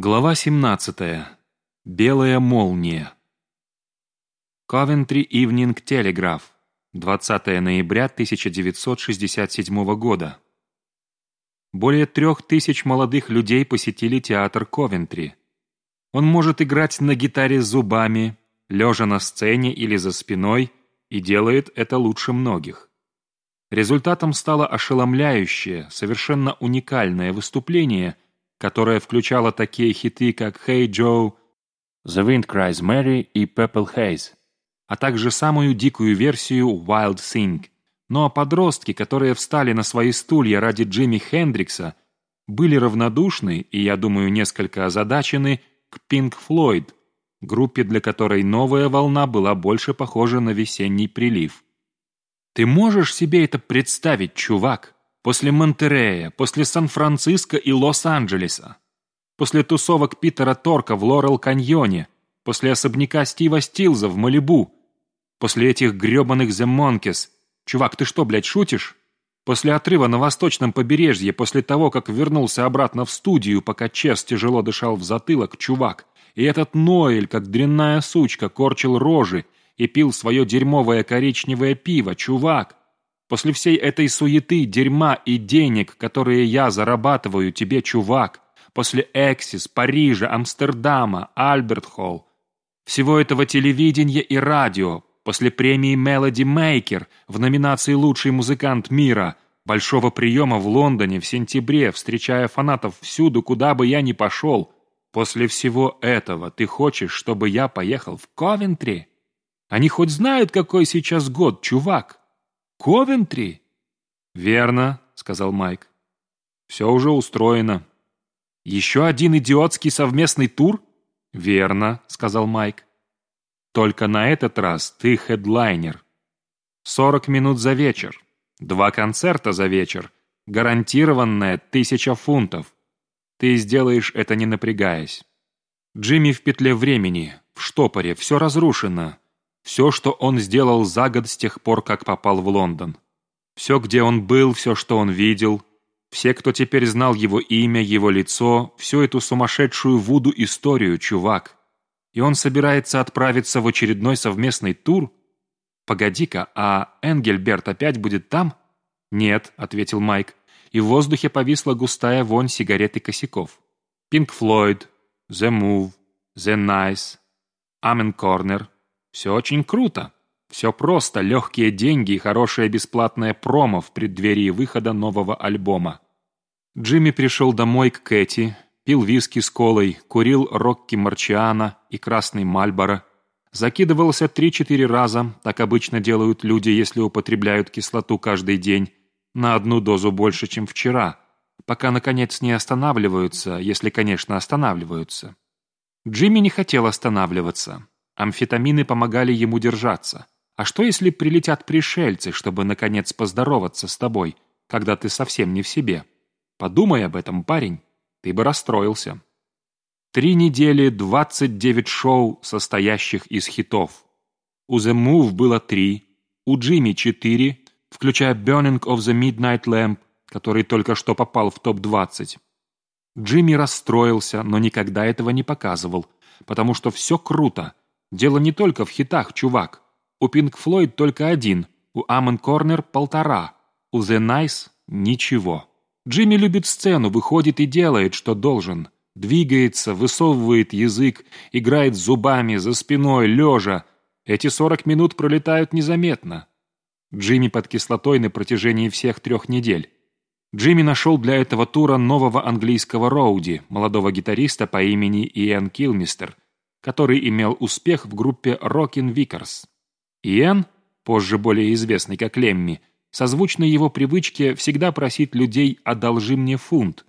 Глава 17. Белая молния. Coventry Evening Telegraph. 20 ноября 1967 года. Более трех тысяч молодых людей посетили театр Ковентри. Он может играть на гитаре зубами, лежа на сцене или за спиной, и делает это лучше многих. Результатом стало ошеломляющее, совершенно уникальное выступление – которая включала такие хиты, как «Hey Joe», «The Wind Cries Mary» и «Purple Haze», а также самую дикую версию «Wild Thing». Ну а подростки, которые встали на свои стулья ради Джимми Хендрикса, были равнодушны и, я думаю, несколько озадачены к Pink Floyd, группе, для которой новая волна была больше похожа на весенний прилив. Ты можешь себе это представить, чувак? После Монтерея, после Сан-Франциско и Лос-Анджелеса, после тусовок Питера Торка в Лорел-Каньоне, после особняка Стива Стилза в Малибу, после этих гребаных The Monkeys. Чувак, ты что, блядь, шутишь? После отрыва на восточном побережье, после того, как вернулся обратно в студию, пока Чес тяжело дышал в затылок, чувак, и этот Ноэль, как дрянная сучка, корчил рожи и пил свое дерьмовое коричневое пиво, чувак. После всей этой суеты, дерьма и денег, которые я зарабатываю тебе, чувак, после Эксис, Парижа, Амстердама, Альберт-Холл, всего этого телевидения и радио, после премии Melody Maker в номинации «Лучший музыкант мира», большого приема в Лондоне в сентябре, встречая фанатов всюду, куда бы я ни пошел, после всего этого ты хочешь, чтобы я поехал в Ковентри? Они хоть знают, какой сейчас год, чувак? «Ковентри?» «Верно», — сказал Майк. «Все уже устроено». «Еще один идиотский совместный тур?» «Верно», — сказал Майк. «Только на этот раз ты хедлайнер. Сорок минут за вечер, два концерта за вечер, гарантированная тысяча фунтов. Ты сделаешь это не напрягаясь. Джимми в петле времени, в штопоре, все разрушено. Все, что он сделал за год с тех пор, как попал в Лондон. Все, где он был, все, что он видел. Все, кто теперь знал его имя, его лицо, всю эту сумасшедшую Вуду-историю, чувак. И он собирается отправиться в очередной совместный тур? Погоди-ка, а Энгельберт опять будет там? Нет, ответил Майк, и в воздухе повисла густая вонь сигарет и косяков. Пинк Флойд, The Move, The Nice, Амен Корнер — все очень круто. Все просто, легкие деньги и хорошее бесплатное промо в преддверии выхода нового альбома. Джимми пришел домой к Кэти, пил виски с колой, курил Рокки Марчиана и Красный Мальборо, закидывался 3-4 раза, так обычно делают люди, если употребляют кислоту каждый день, на одну дозу больше, чем вчера, пока, наконец, не останавливаются, если, конечно, останавливаются. Джимми не хотел останавливаться. Амфетамины помогали ему держаться. А что, если прилетят пришельцы, чтобы, наконец, поздороваться с тобой, когда ты совсем не в себе? Подумай об этом, парень. Ты бы расстроился. Три недели, 29 шоу, состоящих из хитов. У The Move было три, у Джимми четыре, включая Burning of the Midnight Lamp, который только что попал в топ-20. Джимми расстроился, но никогда этого не показывал, потому что все круто, Дело не только в хитах, чувак. У Pink Floyd только один, у Амон Корнер полтора, у The Nice ничего. Джимми любит сцену, выходит и делает, что должен. Двигается, высовывает язык, играет зубами, за спиной, лежа. Эти сорок минут пролетают незаметно. Джимми под кислотой на протяжении всех трех недель. Джимми нашел для этого тура нового английского роуди, молодого гитариста по имени Иэн Килмистер – который имел успех в группе Rockin' Vickers. Иэн, позже более известный как Лемми, созвучно его привычке всегда просить людей «одолжи мне фунт»,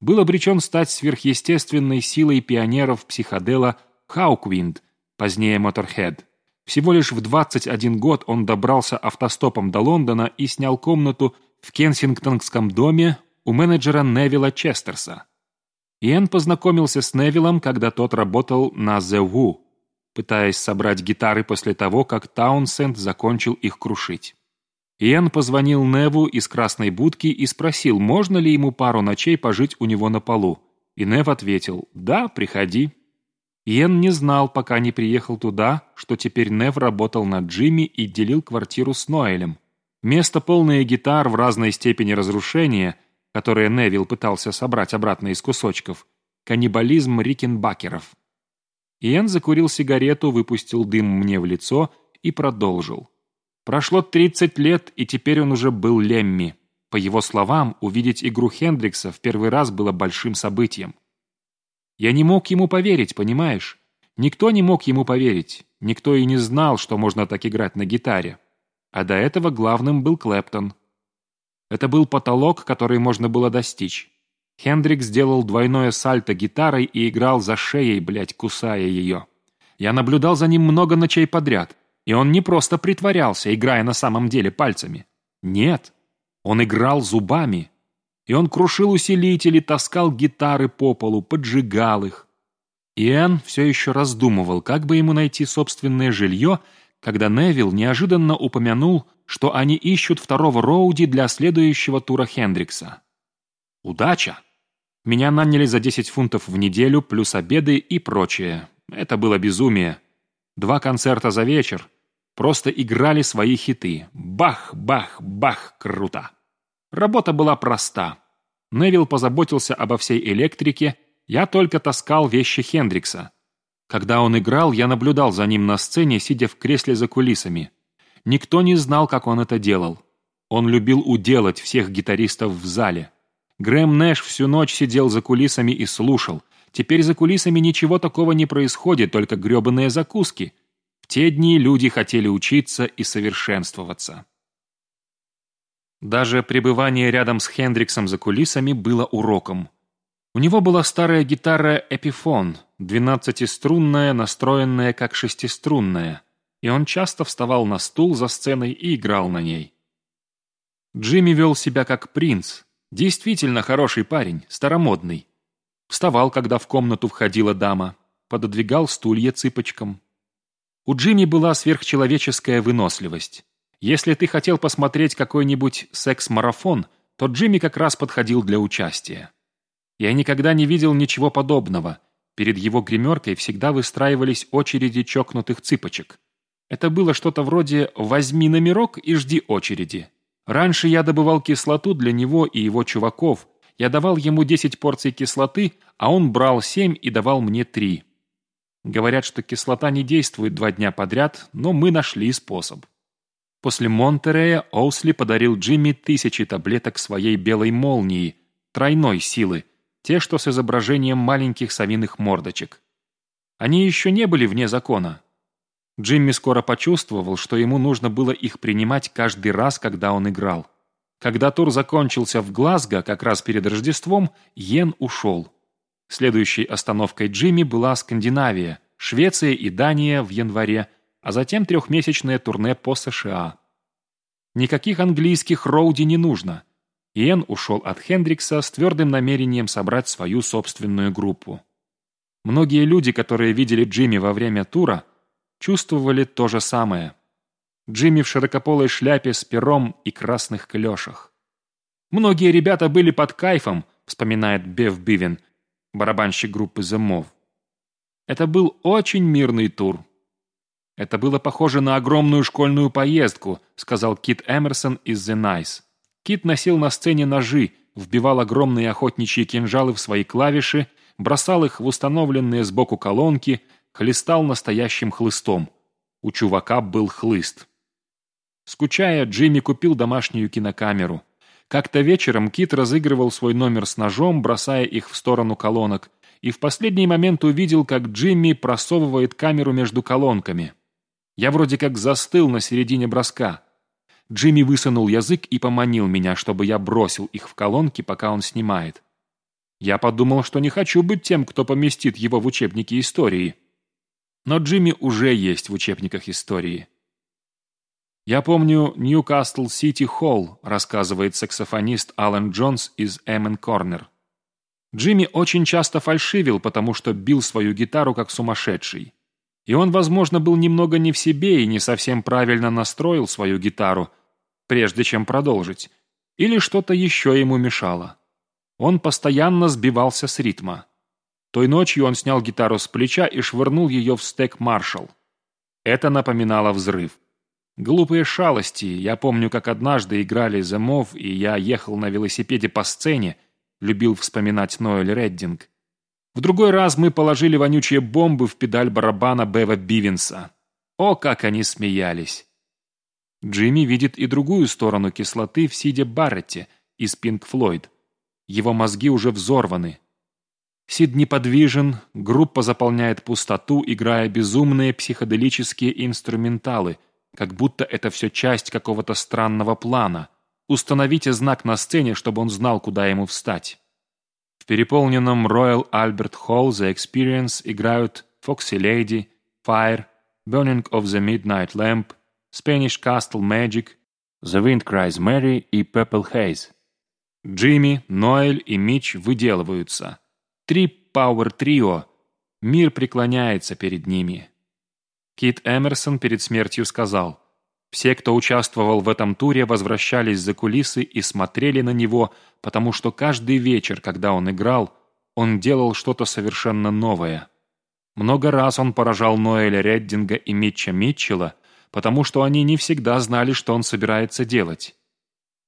был обречен стать сверхъестественной силой пионеров психодела Хауквинд, позднее Motorhead. Всего лишь в 21 год он добрался автостопом до Лондона и снял комнату в Кенсингтонском доме у менеджера Невилла Честерса. Иэн познакомился с Невиллом, когда тот работал на The Who, пытаясь собрать гитары после того, как Таунсенд закончил их крушить. Иэн позвонил Неву из красной будки и спросил, можно ли ему пару ночей пожить у него на полу. и Нев ответил «Да, приходи». Иэн не знал, пока не приехал туда, что теперь Нев работал над Джимми и делил квартиру с Ноэлем. Место полное гитар в разной степени разрушения, которое Невил пытался собрать обратно из кусочков, каннибализм Рикенбакеров. Иэн закурил сигарету, выпустил дым мне в лицо и продолжил. Прошло 30 лет, и теперь он уже был Лемми. По его словам, увидеть игру Хендрикса в первый раз было большим событием. Я не мог ему поверить, понимаешь? Никто не мог ему поверить. Никто и не знал, что можно так играть на гитаре. А до этого главным был Клэптон. Это был потолок, который можно было достичь. Хендрик сделал двойное сальто гитарой и играл за шеей, блядь, кусая ее. Я наблюдал за ним много ночей подряд, и он не просто притворялся, играя на самом деле пальцами. Нет, он играл зубами. И он крушил усилители, таскал гитары по полу, поджигал их. Иэн все еще раздумывал, как бы ему найти собственное жилье, когда Невилл неожиданно упомянул, что они ищут второго Роуди для следующего тура Хендрикса. Удача! Меня наняли за 10 фунтов в неделю, плюс обеды и прочее. Это было безумие. Два концерта за вечер. Просто играли свои хиты. Бах, бах, бах, круто. Работа была проста. Невил позаботился обо всей электрике, я только таскал вещи Хендрикса. Когда он играл, я наблюдал за ним на сцене, сидя в кресле за кулисами. Никто не знал, как он это делал. Он любил уделать всех гитаристов в зале. Грэм Нэш всю ночь сидел за кулисами и слушал. Теперь за кулисами ничего такого не происходит, только гребаные закуски. В те дни люди хотели учиться и совершенствоваться. Даже пребывание рядом с Хендриксом за кулисами было уроком. У него была старая гитара «Эпифон», двенадцатиструнная, настроенная как шестиструнная, и он часто вставал на стул за сценой и играл на ней. Джимми вел себя как принц, Действительно хороший парень, старомодный. Вставал, когда в комнату входила дама, пододвигал стулья цыпочкам. У Джимми была сверхчеловеческая выносливость. Если ты хотел посмотреть какой-нибудь секс-марафон, то Джимми как раз подходил для участия. Я никогда не видел ничего подобного. Перед его гримеркой всегда выстраивались очереди чокнутых цыпочек. Это было что-то вроде «возьми номерок и жди очереди». Раньше я добывал кислоту для него и его чуваков. Я давал ему 10 порций кислоты, а он брал 7 и давал мне 3. Говорят, что кислота не действует два дня подряд, но мы нашли способ. После Монтерея Оусли подарил Джимми тысячи таблеток своей белой молнии, тройной силы, те, что с изображением маленьких совиных мордочек. Они еще не были вне закона, Джимми скоро почувствовал, что ему нужно было их принимать каждый раз, когда он играл. Когда тур закончился в Глазго, как раз перед Рождеством, Йен ушел. Следующей остановкой Джимми была Скандинавия, Швеция и Дания в январе, а затем трехмесячное турне по США. Никаких английских роуди не нужно. Иэн ушел от Хендрикса с твердым намерением собрать свою собственную группу. Многие люди, которые видели Джимми во время тура, чувствовали то же самое. Джимми в широкополой шляпе с пером и красных клешах. «Многие ребята были под кайфом», вспоминает Бев Бивен, барабанщик группы Move. Это был очень мирный тур. «Это было похоже на огромную школьную поездку», сказал Кит Эмерсон из The Nice. Кит носил на сцене ножи, вбивал огромные охотничьи кинжалы в свои клавиши, бросал их в установленные сбоку колонки – хлестал настоящим хлыстом. У чувака был хлыст. Скучая, Джимми купил домашнюю кинокамеру. Как-то вечером Кит разыгрывал свой номер с ножом, бросая их в сторону колонок, и в последний момент увидел, как Джимми просовывает камеру между колонками. Я вроде как застыл на середине броска. Джимми высунул язык и поманил меня, чтобы я бросил их в колонки, пока он снимает. Я подумал, что не хочу быть тем, кто поместит его в учебники истории. Но Джимми уже есть в учебниках истории. «Я помню Ньюкасл Сити Холл», рассказывает саксофонист Алан Джонс из Эммен Корнер. Джимми очень часто фальшивил, потому что бил свою гитару как сумасшедший. И он, возможно, был немного не в себе и не совсем правильно настроил свою гитару, прежде чем продолжить. Или что-то еще ему мешало. Он постоянно сбивался с ритма. Той ночью он снял гитару с плеча и швырнул ее в стек «Маршалл». Это напоминало взрыв. Глупые шалости. Я помню, как однажды играли «The Move», и я ехал на велосипеде по сцене, любил вспоминать Ноэль Реддинг. В другой раз мы положили вонючие бомбы в педаль барабана Бева Бивенса. О, как они смеялись! Джимми видит и другую сторону кислоты в Сиде Барретте из Пинк Флойд. Его мозги уже взорваны. Сид неподвижен, группа заполняет пустоту, играя безумные психоделические инструменталы, как будто это все часть какого-то странного плана. Установите знак на сцене, чтобы он знал, куда ему встать. В переполненном Royal Albert Hall The Experience играют Foxy Lady, Fire, Burning of the Midnight Lamp, Spanish Castle Magic, The Wind Cries Mary и Purple Haze. Джимми, Ноэль и Мич выделываются. Три пауэр-трио. Мир преклоняется перед ними. Кит Эмерсон перед смертью сказал, «Все, кто участвовал в этом туре, возвращались за кулисы и смотрели на него, потому что каждый вечер, когда он играл, он делал что-то совершенно новое. Много раз он поражал Ноэля Реддинга и Митча Митчелла, потому что они не всегда знали, что он собирается делать.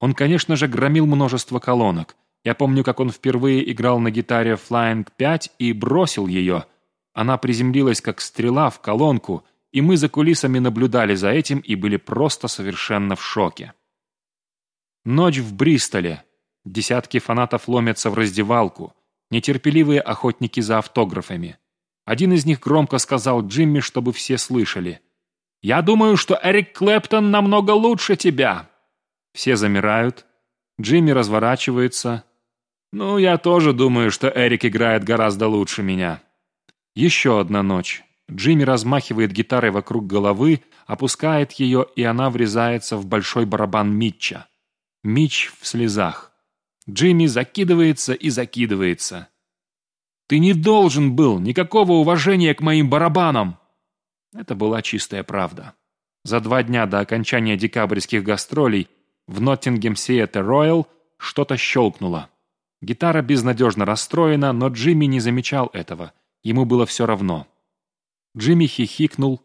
Он, конечно же, громил множество колонок. Я помню, как он впервые играл на гитаре Flying 5 и бросил ее. Она приземлилась, как стрела, в колонку, и мы за кулисами наблюдали за этим и были просто совершенно в шоке. Ночь в Бристоле. Десятки фанатов ломятся в раздевалку. Нетерпеливые охотники за автографами. Один из них громко сказал Джимми, чтобы все слышали. «Я думаю, что Эрик Клэптон намного лучше тебя!» Все замирают. Джимми разворачивается. «Ну, я тоже думаю, что Эрик играет гораздо лучше меня». Еще одна ночь. Джимми размахивает гитарой вокруг головы, опускает ее, и она врезается в большой барабан Митча. Митч в слезах. Джимми закидывается и закидывается. «Ты не должен был! Никакого уважения к моим барабанам!» Это была чистая правда. За два дня до окончания декабрьских гастролей в Ноттингем Сиэте Роyal что-то щелкнуло. Гитара безнадежно расстроена, но Джимми не замечал этого. Ему было все равно. Джимми хихикнул.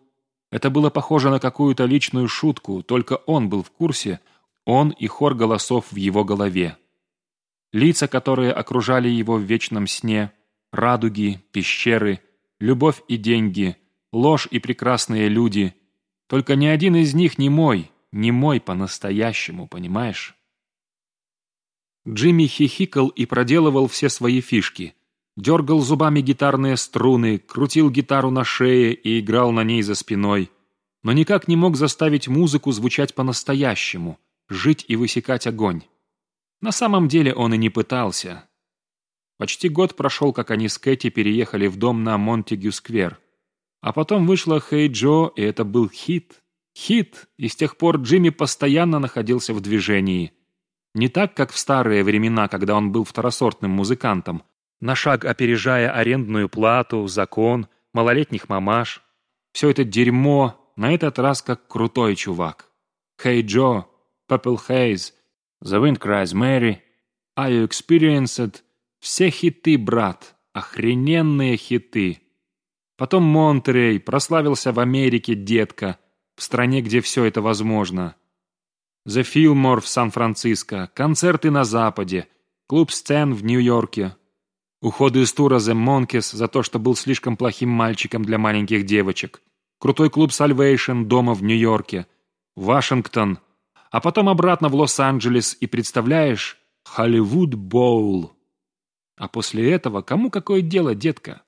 Это было похоже на какую-то личную шутку, только он был в курсе, он и хор голосов в его голове. Лица, которые окружали его в вечном сне, радуги, пещеры, любовь и деньги, ложь и прекрасные люди. Только ни один из них не мой, не мой по-настоящему, понимаешь? Джимми хихикал и проделывал все свои фишки. Дергал зубами гитарные струны, крутил гитару на шее и играл на ней за спиной. Но никак не мог заставить музыку звучать по-настоящему, жить и высекать огонь. На самом деле он и не пытался. Почти год прошел, как они с Кэти переехали в дом на Монтегю-сквер. А потом вышла «Хей Джо», и это был хит. Хит, и с тех пор Джимми постоянно находился в движении. Не так, как в старые времена, когда он был второсортным музыкантом, на шаг опережая арендную плату, закон, малолетних мамаш. Все это дерьмо, на этот раз как крутой чувак. «Hey Joe», «Purple Haze», «The Wind Cries Mary», «Are You Experienced», все хиты, брат, охрененные хиты. Потом Монтерей, прославился в Америке, детка, в стране, где все это возможно. The Fillmore в Сан-Франциско, концерты на Западе, клуб сцен в Нью-Йорке. Уходы из тура The Monkeys за то, что был слишком плохим мальчиком для маленьких девочек. Крутой клуб Salvation дома в Нью-Йорке. Вашингтон. А потом обратно в Лос-Анджелес и, представляешь, Холливуд Боул. А после этого кому какое дело, детка?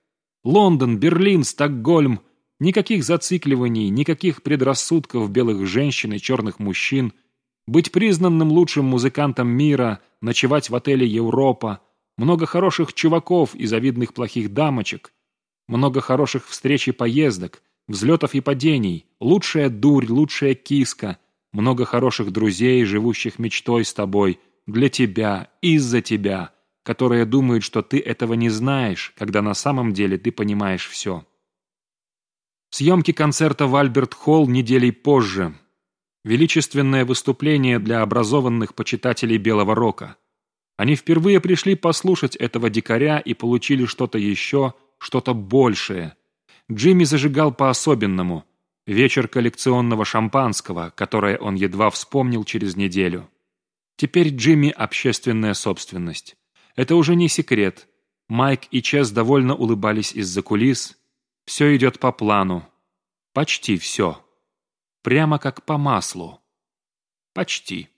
Лондон, Берлин, Стокгольм. Никаких зацикливаний, никаких предрассудков белых женщин и черных мужчин. Быть признанным лучшим музыкантом мира, ночевать в отеле «Европа», много хороших чуваков и завидных плохих дамочек, много хороших встреч и поездок, взлетов и падений, лучшая дурь, лучшая киска, много хороших друзей, живущих мечтой с тобой, для тебя, из-за тебя, которые думают, что ты этого не знаешь, когда на самом деле ты понимаешь все. Съемки концерта в Альберт-Холл неделей позже. Величественное выступление для образованных почитателей белого рока. Они впервые пришли послушать этого дикаря и получили что-то еще, что-то большее. Джимми зажигал по-особенному. Вечер коллекционного шампанского, которое он едва вспомнил через неделю. Теперь Джимми – общественная собственность. Это уже не секрет. Майк и Чес довольно улыбались из-за кулис. Все идет по плану. Почти все. Прямо как по маслу. Почти.